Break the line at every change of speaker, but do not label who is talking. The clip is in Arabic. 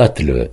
قتل